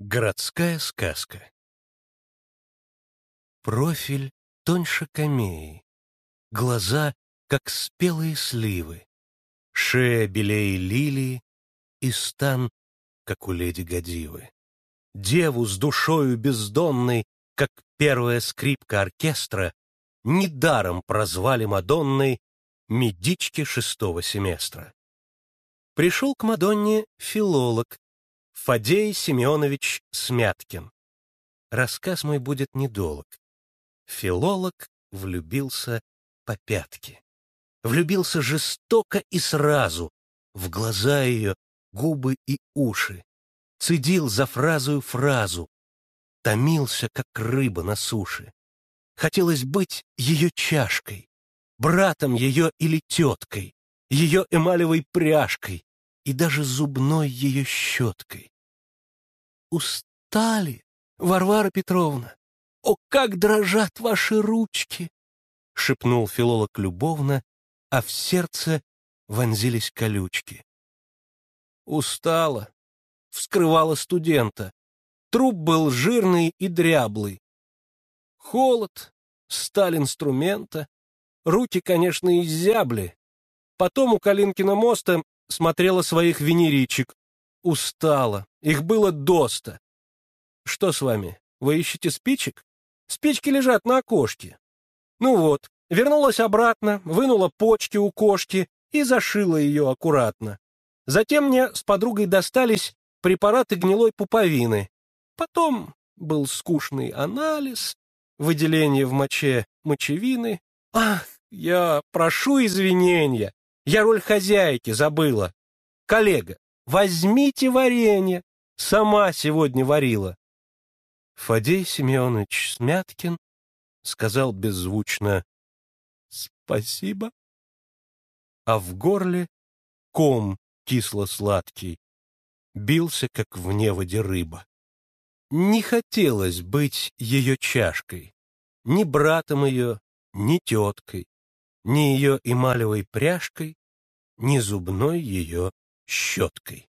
Городская сказка. Профиль тоньше камеи, глаза, как спелые сливы, шея белее лилии и стан, как у леди Годивы. Деву с душою бездонной, как первая скрипка оркестра, недаром прозвали Мадонной медички шестого семестра. Пришел к Мадонне филолог, Фадей Семенович Смяткин. Рассказ мой будет недолг. Филолог влюбился по пятке. Влюбился жестоко и сразу, в глаза ее, губы и уши. Цедил за фразу фразу. Томился, как рыба на суше. Хотелось быть ее чашкой, братом ее или теткой, ее эмалевой пряжкой, и даже зубной ее щеткой. «Устали, Варвара Петровна! О, как дрожат ваши ручки!» — шепнул филолог любовно, а в сердце вонзились колючки. «Устала!» — вскрывала студента. Труп был жирный и дряблый. Холод, сталь инструмента, руки, конечно, изябли, Потом у Калинкина моста смотрела своих венеричек. Устала. Их было доста. Что с вами? Вы ищете спичек? Спички лежат на окошке. Ну вот, вернулась обратно, вынула почки у кошки и зашила ее аккуратно. Затем мне с подругой достались препараты гнилой пуповины. Потом был скучный анализ, выделение в моче мочевины. Ах, я прошу извинения. Я роль хозяйки забыла. Коллега, возьмите варенье. Сама сегодня варила. Фадей Семенович Смяткин сказал беззвучно «Спасибо». А в горле ком кисло-сладкий бился, как в неводе рыба. Не хотелось быть ее чашкой, ни братом ее, ни теткой, ни ее эмалевой пряжкой, не зубной ее щеткой.